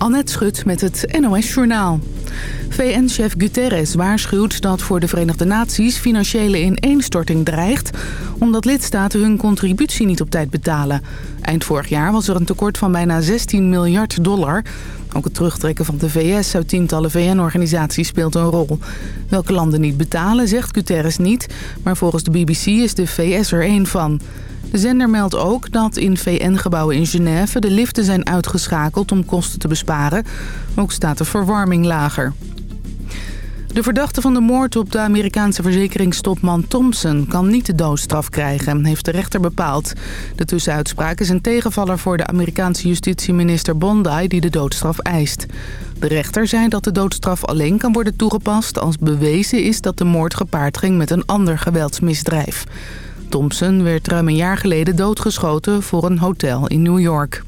Annette Schut met het NOS Journaal. VN-chef Guterres waarschuwt dat voor de Verenigde Naties financiële ineenstorting dreigt... omdat lidstaten hun contributie niet op tijd betalen. Eind vorig jaar was er een tekort van bijna 16 miljard dollar. Ook het terugtrekken van de VS uit tientallen VN-organisaties speelt een rol. Welke landen niet betalen, zegt Guterres niet... maar volgens de BBC is de VS er één van... De zender meldt ook dat in VN-gebouwen in Genève de liften zijn uitgeschakeld om kosten te besparen. Ook staat de verwarming lager. De verdachte van de moord op de Amerikaanse verzekeringstopman Thompson kan niet de doodstraf krijgen, heeft de rechter bepaald. De tussenuitspraak is een tegenvaller voor de Amerikaanse justitieminister Bondi die de doodstraf eist. De rechter zei dat de doodstraf alleen kan worden toegepast als bewezen is dat de moord gepaard ging met een ander geweldsmisdrijf. Thompson werd ruim een jaar geleden doodgeschoten voor een hotel in New York.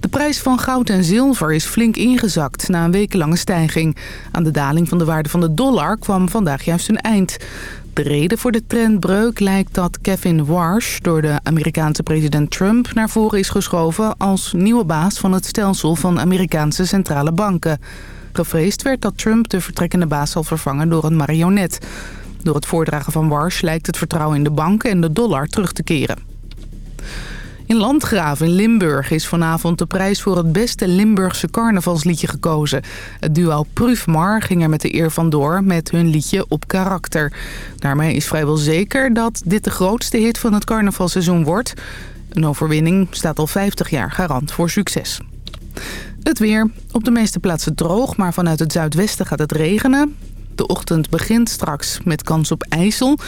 De prijs van goud en zilver is flink ingezakt na een wekenlange stijging. Aan de daling van de waarde van de dollar kwam vandaag juist een eind. De reden voor de trendbreuk lijkt dat Kevin Warsh door de Amerikaanse president Trump naar voren is geschoven als nieuwe baas van het stelsel van Amerikaanse centrale banken. Gevreesd werd dat Trump de vertrekkende baas zal vervangen door een marionet. Door het voordragen van Warsh lijkt het vertrouwen in de banken en de dollar terug te keren. In Landgraaf in Limburg is vanavond de prijs voor het beste Limburgse carnavalsliedje gekozen. Het duo Prufmar ging er met de eer vandoor met hun liedje Op Karakter. Daarmee is vrijwel zeker dat dit de grootste hit van het carnavalseizoen wordt. Een overwinning staat al 50 jaar garant voor succes. Het weer. Op de meeste plaatsen droog, maar vanuit het zuidwesten gaat het regenen. De ochtend begint straks met kans op ijsel.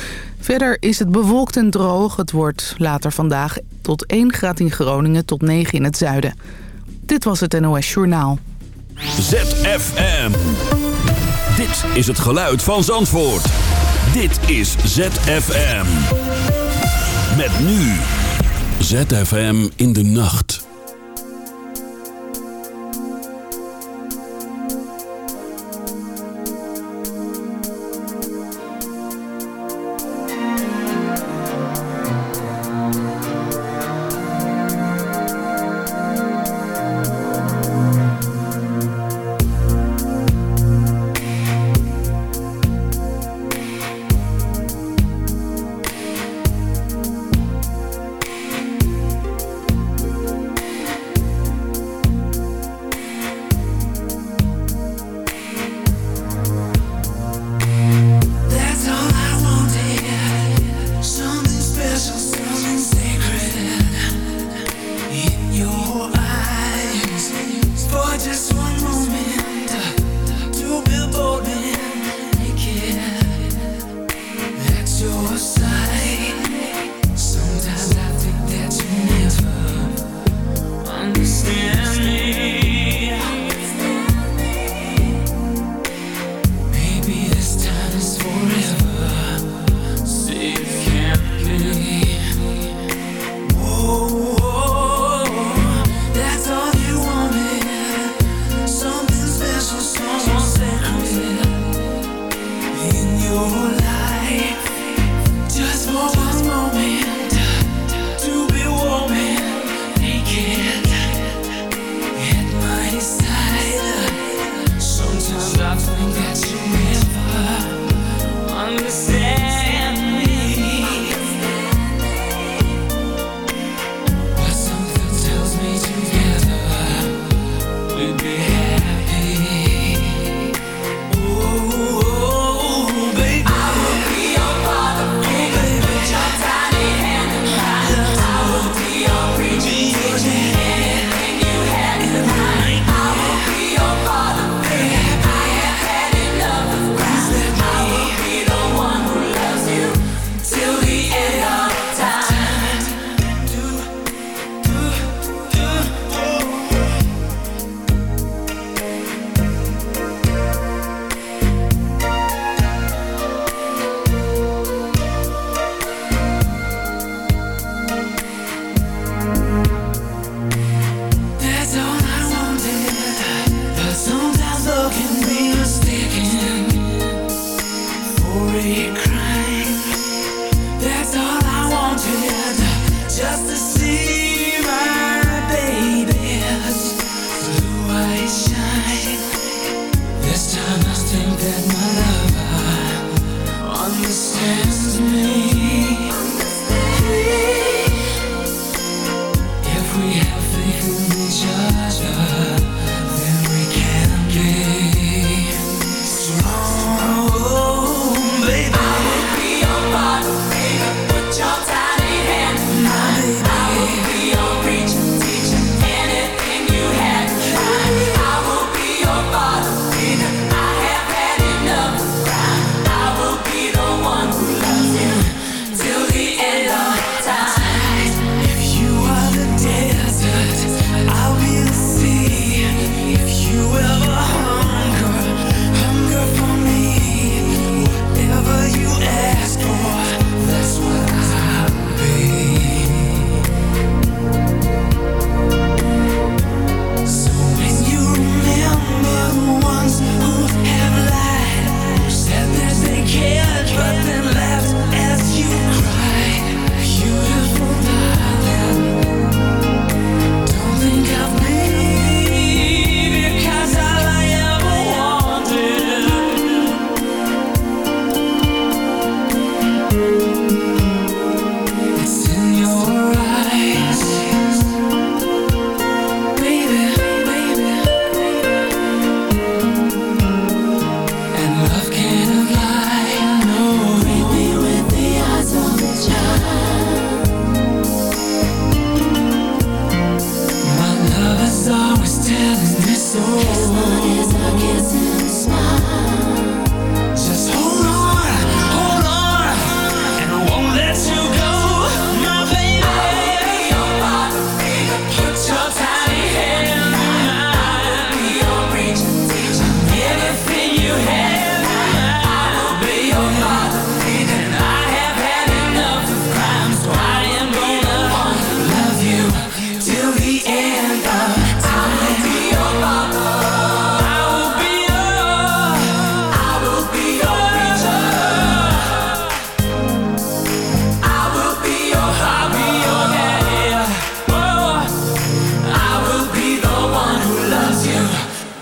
Verder is het bewolkt en droog. Het wordt later vandaag tot 1 graad in Groningen tot 9 in het zuiden. Dit was het NOS Journaal. ZFM. Dit is het geluid van Zandvoort. Dit is ZFM. Met nu. ZFM in de nacht.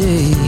day.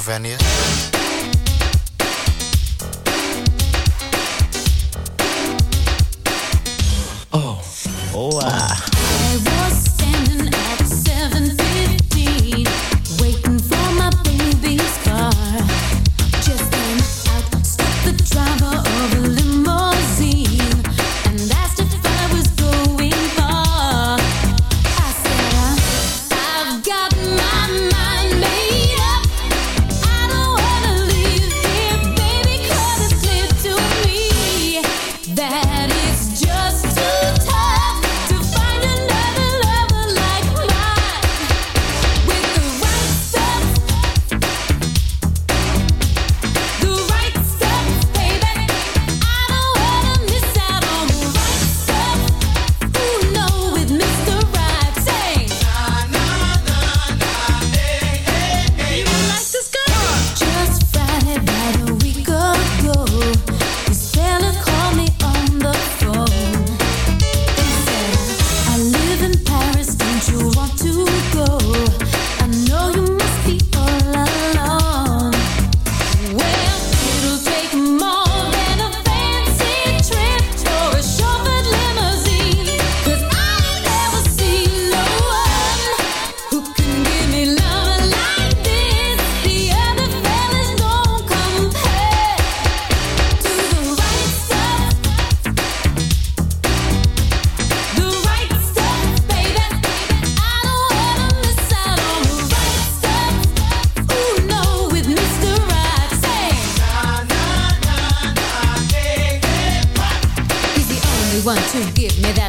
Eslovénia.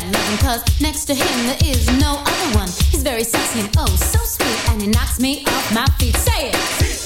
that loving cause next to him there is no other one. He's very sexy and oh so sweet and he knocks me off my feet. Say it!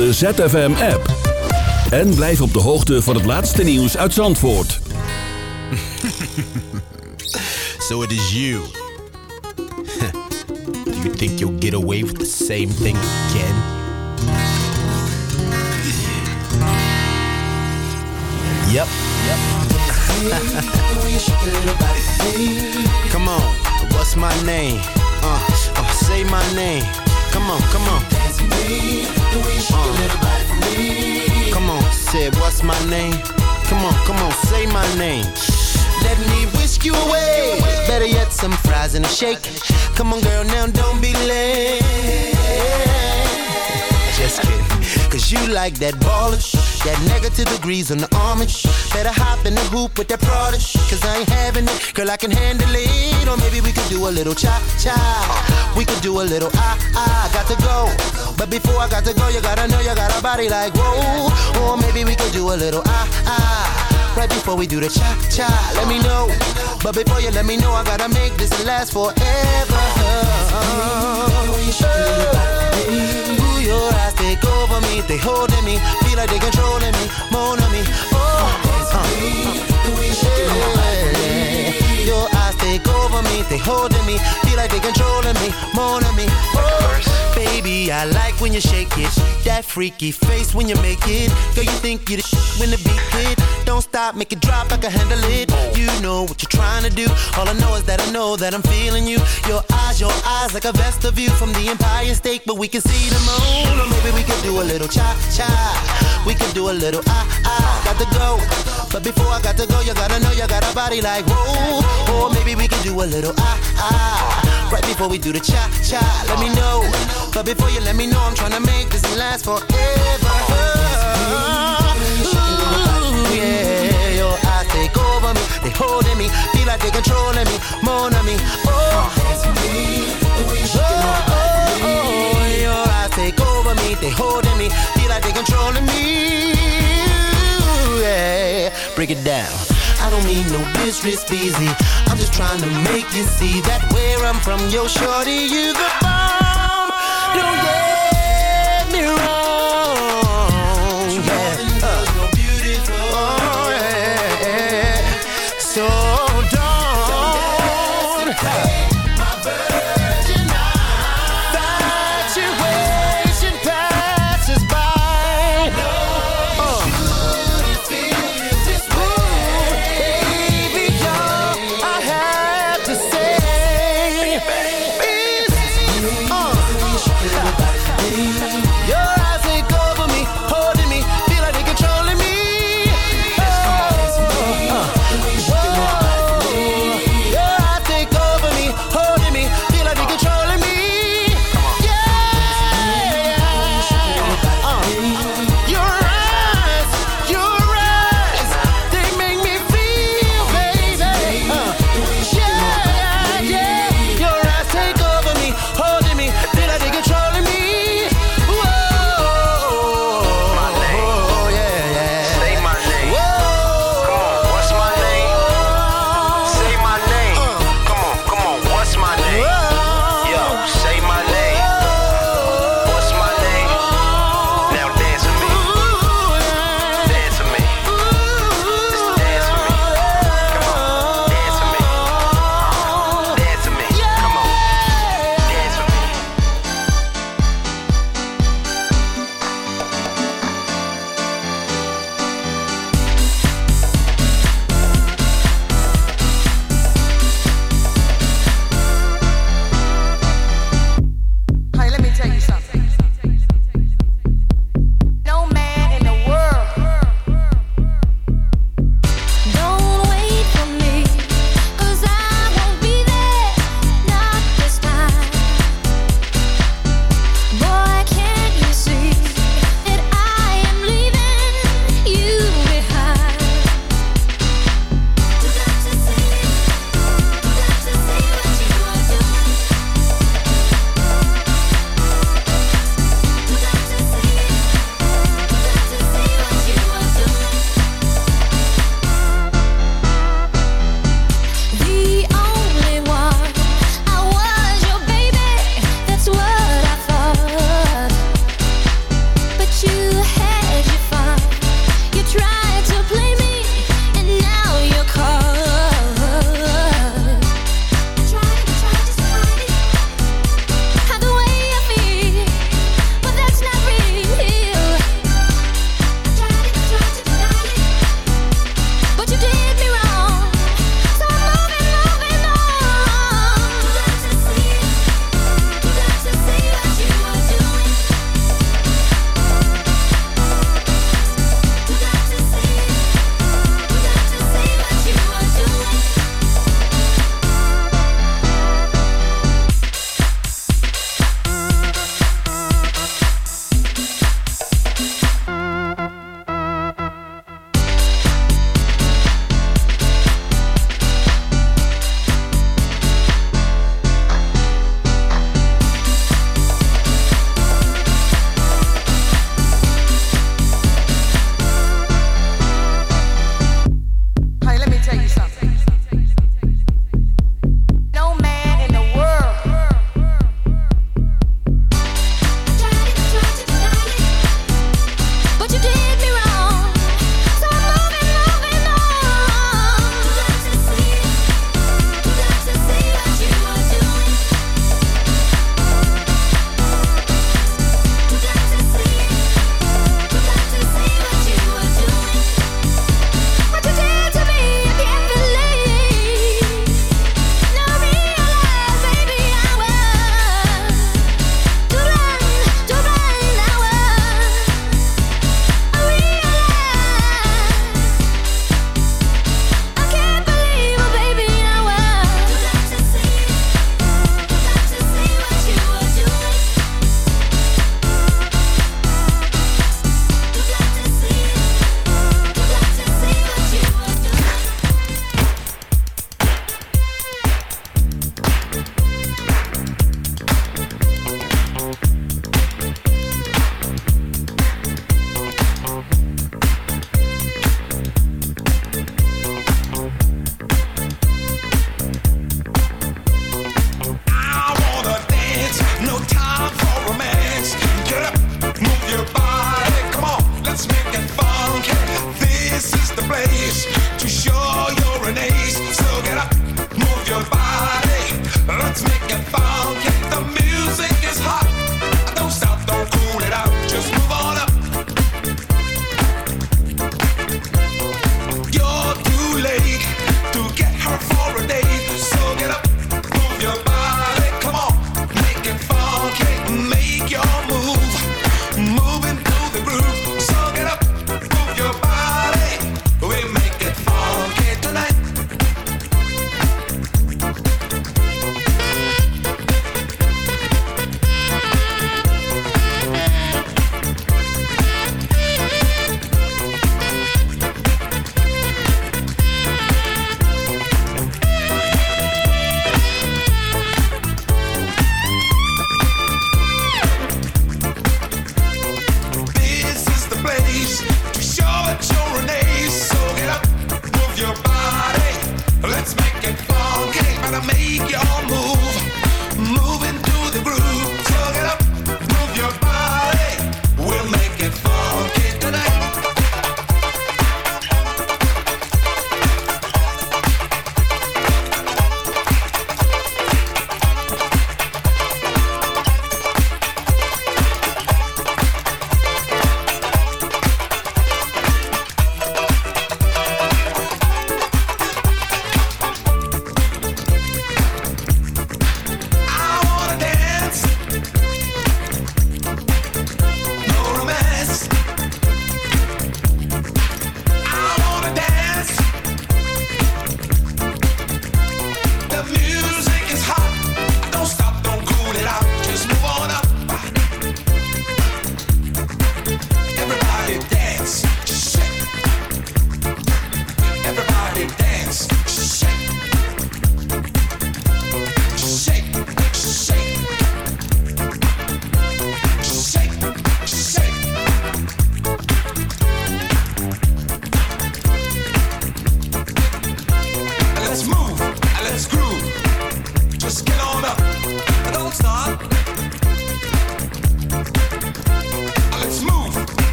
De ZFM-app. En blijf op de hoogte van het laatste nieuws uit Zandvoort. so it is you. Do you think you'll get away with the same thing again? Yep. Come on, what's my name? Uh, uh, say my name. Come on, come on. Uh, come on, say what's my name? Come on, come on, say my name. Let me whisk you away. Better yet, some fries and a shake. Come on, girl, now don't be late. Just kidding. Cause you like that baller that negative degrees on the armish. Better hop in the hoop with that prodish. Cause I ain't having it, girl, I can handle it. Or maybe we could do a little cha cha. We could do a little ah ah. Got to go. But before I got to go, you gotta know you got a body like whoa. Or maybe we could do a little ah ah. Right before we do the cha cha, let me know. But before you let me know, I gotta make this last forever. Ooh, your eyes take over me, they holding me, feel like they controlling me, on me. Oh, uh, yeah. Your eyes take over me, they holding me, feel like they controlling me, more on me. Oh, baby, I like when you shake it, that freaky face when you make it. Girl, you think you the when the beat hit. Don't stop, make it drop, I can handle it. You know what you're trying to do. All I know is that I know that I'm feeling you. Your eyes, your eyes, like a vest of you from the Empire State, but we can see the moon. Or maybe we could do a little cha cha. We could do a little ah ah. Got to go, but before I got to go, you gotta know you got a body like whoa. Or maybe we could do a little ah ah. Right before we do the cha cha. Let me know, but before you let me know, I'm trying to make this last forever. Holding me, feel like they controlling me, more on me. Oh, oh, oh, oh, your eyes take over me, they holding me, feel like they controlling me. Yeah, break it down. I don't mean no disrespect, easy. I'm just trying to make you see that where I'm from, yo, shorty, you the bomb. Don't get me wrong. gotta make your move.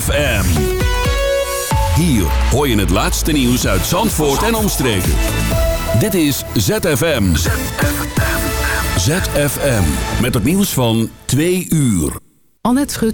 FM. Hier hoor je het laatste nieuws uit Zandvoort en omstreken. Dit is ZFM. ZFM. ZFM. Met het nieuws van twee uur. Annette Schut